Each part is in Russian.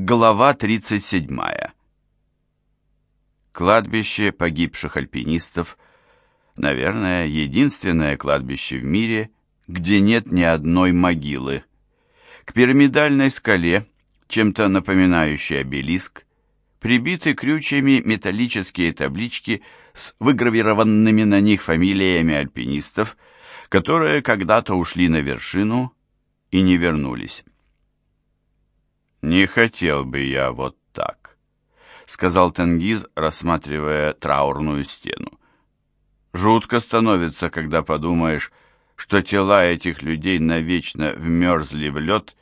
Глава 37. Кладбище погибших альпинистов, наверное, единственное кладбище в мире, где нет ни одной могилы. К пирамидальной скале, чем-то напоминающей обелиск, прибиты крючьями металлические таблички с выгравированными на них фамилиями альпинистов, которые когда-то ушли на вершину и не вернулись. «Не хотел бы я вот так», — сказал Тенгиз, рассматривая траурную стену. «Жутко становится, когда подумаешь, что тела этих людей навечно вмерзли в лед,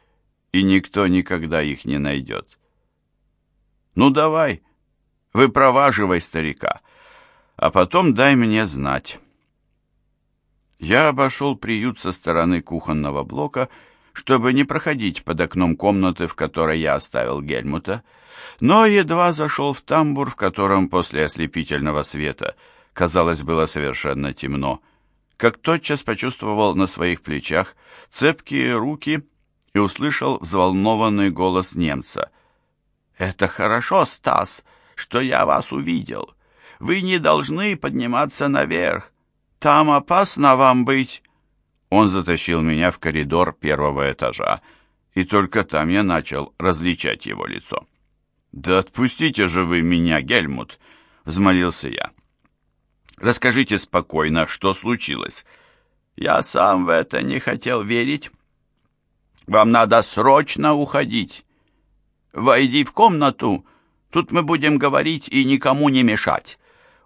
и никто никогда их не найдет. Ну давай, выпроваживай старика, а потом дай мне знать». Я обошел приют со стороны кухонного блока чтобы не проходить под окном комнаты, в которой я оставил Гельмута, но едва зашел в тамбур, в котором после ослепительного света, казалось, было совершенно темно, как тотчас почувствовал на своих плечах цепкие руки и услышал взволнованный голос немца. «Это хорошо, Стас, что я вас увидел. Вы не должны подниматься наверх. Там опасно вам быть. Он затащил меня в коридор первого этажа, и только там я начал различать его лицо. «Да отпустите же вы меня, Гельмут!» — взмолился я. «Расскажите спокойно, что случилось. Я сам в это не хотел верить. Вам надо срочно уходить. Войди в комнату, тут мы будем говорить и никому не мешать».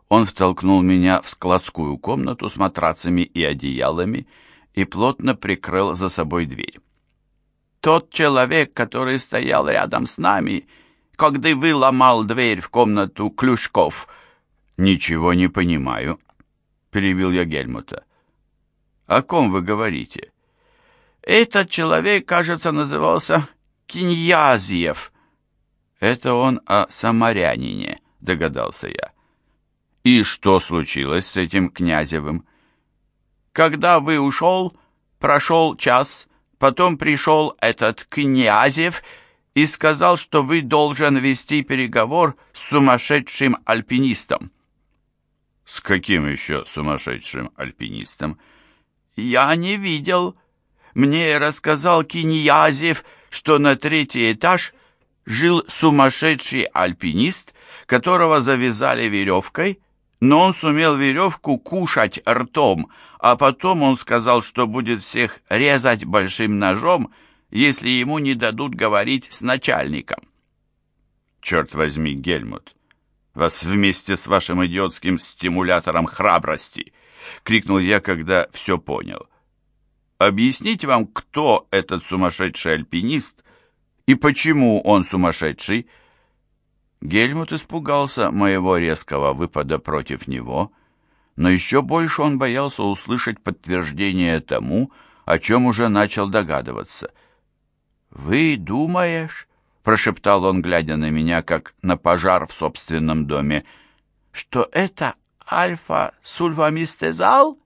Он втолкнул меня в складскую комнату с матрацами и одеялами, и плотно прикрыл за собой дверь. «Тот человек, который стоял рядом с нами, когда вы ломал дверь в комнату Клюшков...» «Ничего не понимаю», — перебил я Гельмута. «О ком вы говорите?» «Этот человек, кажется, назывался Киньязьев». «Это он о самарянине», — догадался я. «И что случилось с этим Князевым?» Когда вы ушел, прошел час, потом пришел этот Князев и сказал, что вы должен вести переговор с сумасшедшим альпинистом. С каким еще сумасшедшим альпинистом? Я не видел. Мне рассказал Киньязев, что на третий этаж жил сумасшедший альпинист, которого завязали веревкой, но он сумел веревку кушать ртом, а потом он сказал, что будет всех резать большим ножом, если ему не дадут говорить с начальником. «Черт возьми, Гельмут, вас вместе с вашим идиотским стимулятором храбрости!» — крикнул я, когда все понял. «Объяснить вам, кто этот сумасшедший альпинист и почему он сумасшедший?» Гельмут испугался моего резкого выпада против него, но еще больше он боялся услышать подтверждение тому, о чем уже начал догадываться. «Вы думаешь?» — прошептал он, глядя на меня, как на пожар в собственном доме, «что это альфа-сульфамистезал?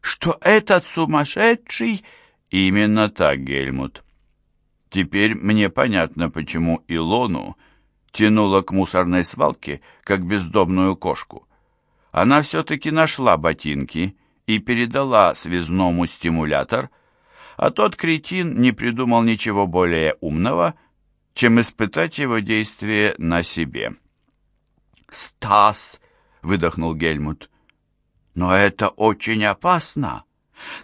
Что этот сумасшедший?» «Именно так, Гельмут. Теперь мне понятно, почему Илону тянула к мусорной свалке, как бездомную кошку. Она все-таки нашла ботинки и передала связному стимулятор, а тот кретин не придумал ничего более умного, чем испытать его действие на себе. «Стас!» — выдохнул Гельмут. «Но это очень опасно!»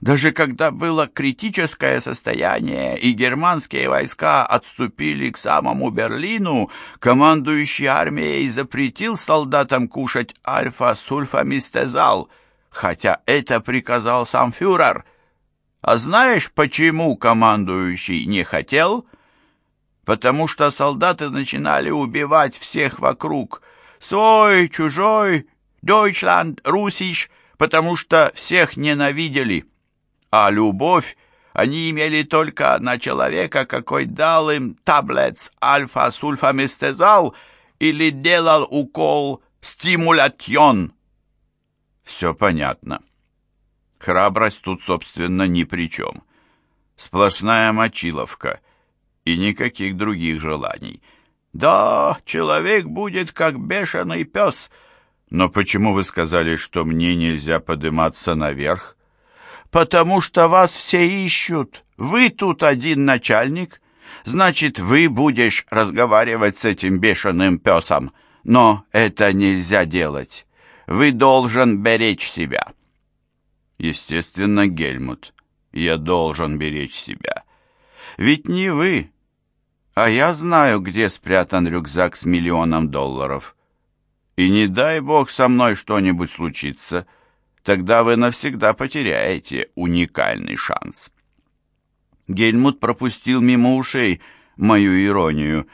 Даже когда было критическое состояние и германские войска отступили к самому Берлину, командующий армией запретил солдатам кушать альфа-сульфамистезал, хотя это приказал сам фюрер. А знаешь, почему командующий не хотел? Потому что солдаты начинали убивать всех вокруг. Свой, чужой, Deutschland, Русич — потому что всех ненавидели, а любовь они имели только на человека, какой дал им таблец альфа-сульфамистезал или делал укол стимулятьон. Все понятно. Храбрость тут, собственно, ни при чем. Сплошная мочиловка. и никаких других желаний. «Да, человек будет как бешеный пес», но почему вы сказали, что мне нельзя подниматься наверх? Потому что вас все ищут. Вы тут один начальник. Значит, вы будешь разговаривать с этим бешеным песом. Но это нельзя делать. Вы должен беречь себя. Естественно, Гельмут, я должен беречь себя. Ведь не вы, а я знаю, где спрятан рюкзак с миллионом долларов. И не дай бог со мной что-нибудь случится, тогда вы навсегда потеряете уникальный шанс. Гельмут пропустил мимо ушей мою иронию.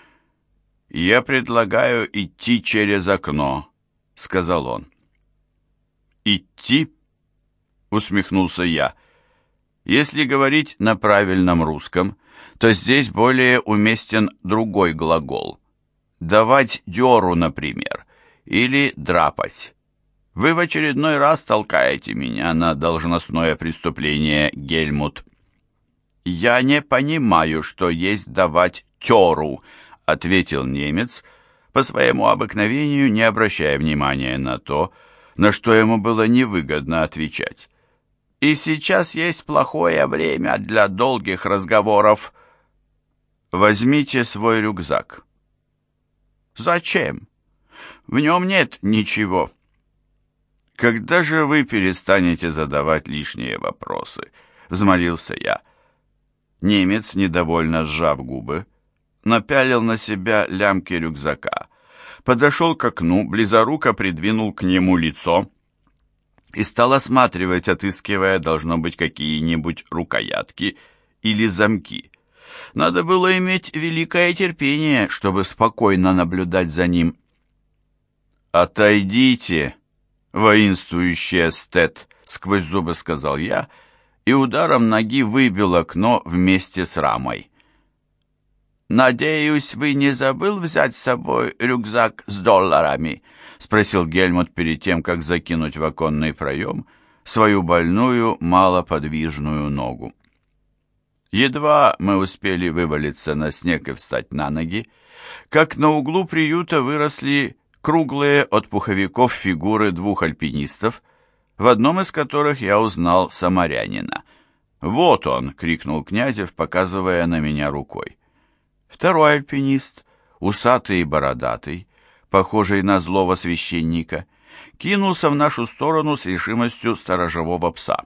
«Я предлагаю идти через окно», — сказал он. «Идти?» — усмехнулся я. «Если говорить на правильном русском, то здесь более уместен другой глагол. Давать дёру, например или драпать. Вы в очередной раз толкаете меня на должностное преступление, Гельмут. Я не понимаю, что есть давать тёру, ответил немец, по своему обыкновению не обращая внимания на то, на что ему было невыгодно отвечать. И сейчас есть плохое время для долгих разговоров. Возьмите свой рюкзак. Зачем? В нем нет ничего. Когда же вы перестанете задавать лишние вопросы? Взмолился я. Немец, недовольно сжав губы, напялил на себя лямки рюкзака, подошел к окну, близоруко придвинул к нему лицо и стал осматривать, отыскивая, должно быть, какие-нибудь рукоятки или замки. Надо было иметь великое терпение, чтобы спокойно наблюдать за ним. «Отойдите, воинствующий эстет!» — сквозь зубы сказал я, и ударом ноги выбил окно вместе с рамой. «Надеюсь, вы не забыл взять с собой рюкзак с долларами?» — спросил Гельмут перед тем, как закинуть в оконный проем свою больную, малоподвижную ногу. Едва мы успели вывалиться на снег и встать на ноги, как на углу приюта выросли круглые от пуховиков фигуры двух альпинистов, в одном из которых я узнал самарянина. «Вот он!» — крикнул Князев, показывая на меня рукой. Второй альпинист, усатый и бородатый, похожий на злого священника, кинулся в нашу сторону с решимостью сторожевого пса.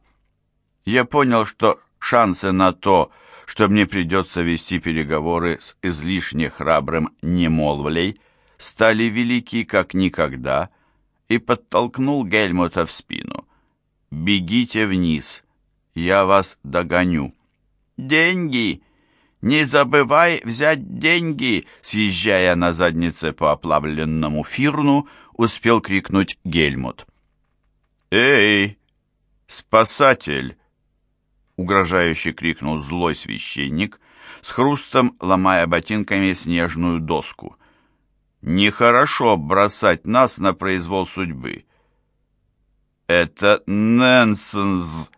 Я понял, что шансы на то, что мне придется вести переговоры с излишне храбрым немолвлей — стали велики как никогда, и подтолкнул Гельмута в спину. «Бегите вниз, я вас догоню». «Деньги! Не забывай взять деньги!» Съезжая на заднице по оплавленному фирну, успел крикнуть Гельмут. «Эй, спасатель!» Угрожающе крикнул злой священник, с хрустом ломая ботинками снежную доску. Нехорошо бросать нас на произвол судьбы. Это нэнсенс.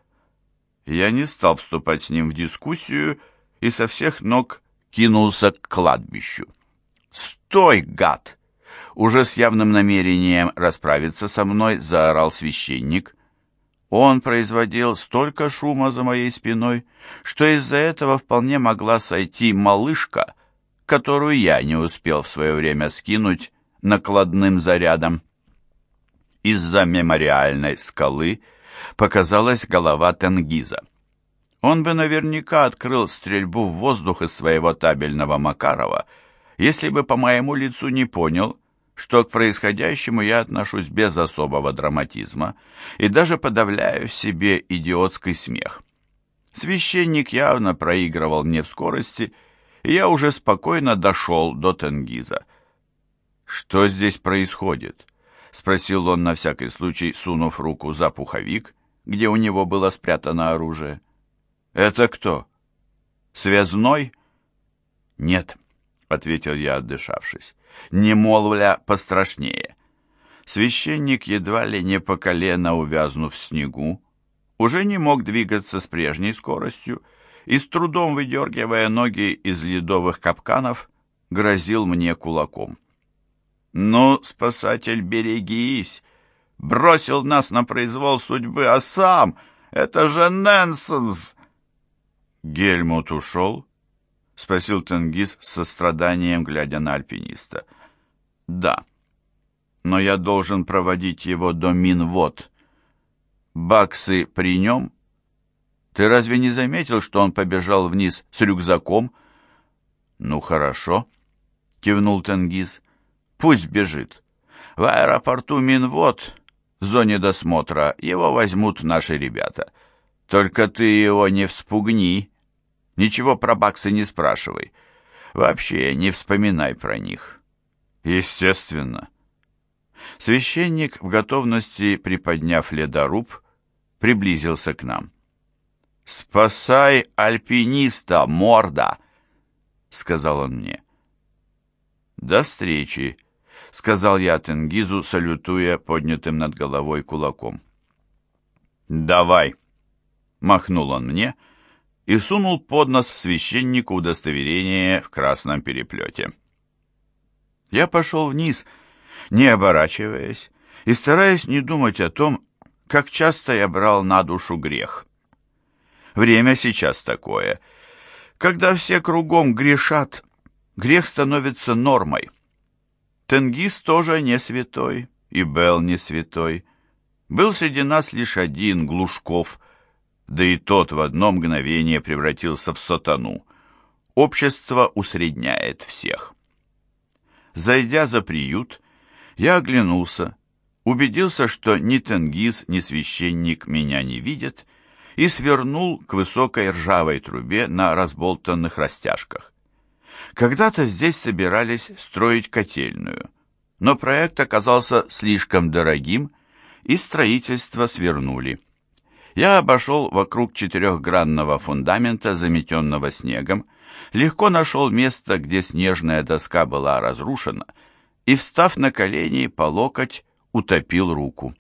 Я не стал вступать с ним в дискуссию и со всех ног кинулся к кладбищу. «Стой, гад!» Уже с явным намерением расправиться со мной заорал священник. Он производил столько шума за моей спиной, что из-за этого вполне могла сойти малышка — которую я не успел в свое время скинуть накладным зарядом. Из-за мемориальной скалы показалась голова Тенгиза. Он бы наверняка открыл стрельбу в воздух из своего табельного Макарова, если бы по моему лицу не понял, что к происходящему я отношусь без особого драматизма и даже подавляю в себе идиотский смех. Священник явно проигрывал мне в скорости я уже спокойно дошел до Тенгиза. «Что здесь происходит?» — спросил он на всякий случай, сунув руку за пуховик, где у него было спрятано оружие. «Это кто? Связной?» «Нет», — ответил я, отдышавшись, — «не молвля пострашнее». Священник, едва ли не по колено увязнув в снегу, уже не мог двигаться с прежней скоростью, и с трудом выдергивая ноги из ледовых капканов, грозил мне кулаком. «Ну, спасатель, берегись! Бросил нас на произвол судьбы, а сам... Это же Нэнсенс!» «Гельмут ушел?» — спросил Тенгиз с состраданием, глядя на альпиниста. «Да, но я должен проводить его до Минвод. Баксы при нем?» Ты разве не заметил, что он побежал вниз с рюкзаком? Ну хорошо, кивнул Тенгиз. Пусть бежит. В аэропорту Минвод, в зоне досмотра, его возьмут наши ребята. Только ты его не вспугни. Ничего про баксы не спрашивай. Вообще не вспоминай про них. Естественно. Священник, в готовности приподняв ледоруб, приблизился к нам. «Спасай альпиниста, морда!» — сказал он мне. «До встречи!» — сказал я Тенгизу, салютуя поднятым над головой кулаком. «Давай!» — махнул он мне и сунул под нос священнику удостоверение в красном переплете. Я пошел вниз, не оборачиваясь, и стараясь не думать о том, как часто я брал на душу грех. Время сейчас такое. Когда все кругом грешат, грех становится нормой. Тенгиз тоже не святой, и Бел не святой. Был среди нас лишь один, Глушков, да и тот в одно мгновение превратился в сатану. Общество усредняет всех. Зайдя за приют, я оглянулся, убедился, что ни Тенгиз, ни священник меня не видят, и свернул к высокой ржавой трубе на разболтанных растяжках. Когда-то здесь собирались строить котельную, но проект оказался слишком дорогим, и строительство свернули. Я обошел вокруг четырехгранного фундамента, заметенного снегом, легко нашел место, где снежная доска была разрушена, и, встав на колени по локоть, утопил руку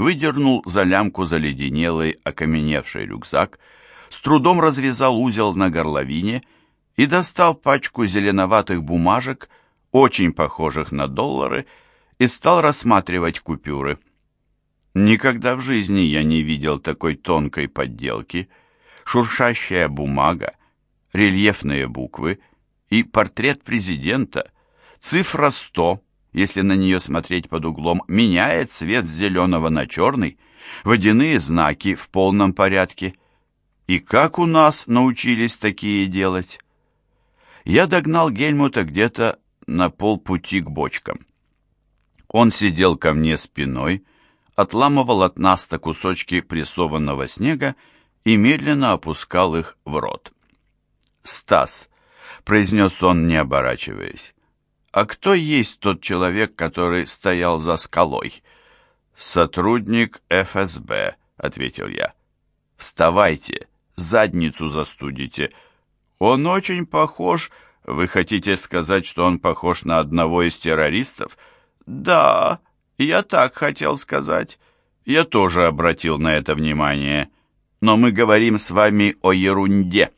выдернул за лямку заледенелый, окаменевший рюкзак, с трудом развязал узел на горловине и достал пачку зеленоватых бумажек, очень похожих на доллары, и стал рассматривать купюры. Никогда в жизни я не видел такой тонкой подделки, шуршащая бумага, рельефные буквы и портрет президента, цифра 100, если на нее смотреть под углом, меняет цвет с зеленого на черный, водяные знаки в полном порядке. И как у нас научились такие делать? Я догнал Гельмута где-то на полпути к бочкам. Он сидел ко мне спиной, отламывал от наста кусочки прессованного снега и медленно опускал их в рот. «Стас», — произнес он, не оборачиваясь, «А кто есть тот человек, который стоял за скалой?» «Сотрудник ФСБ», — ответил я. «Вставайте, задницу застудите. Он очень похож...» «Вы хотите сказать, что он похож на одного из террористов?» «Да, я так хотел сказать. Я тоже обратил на это внимание. Но мы говорим с вами о ерунде».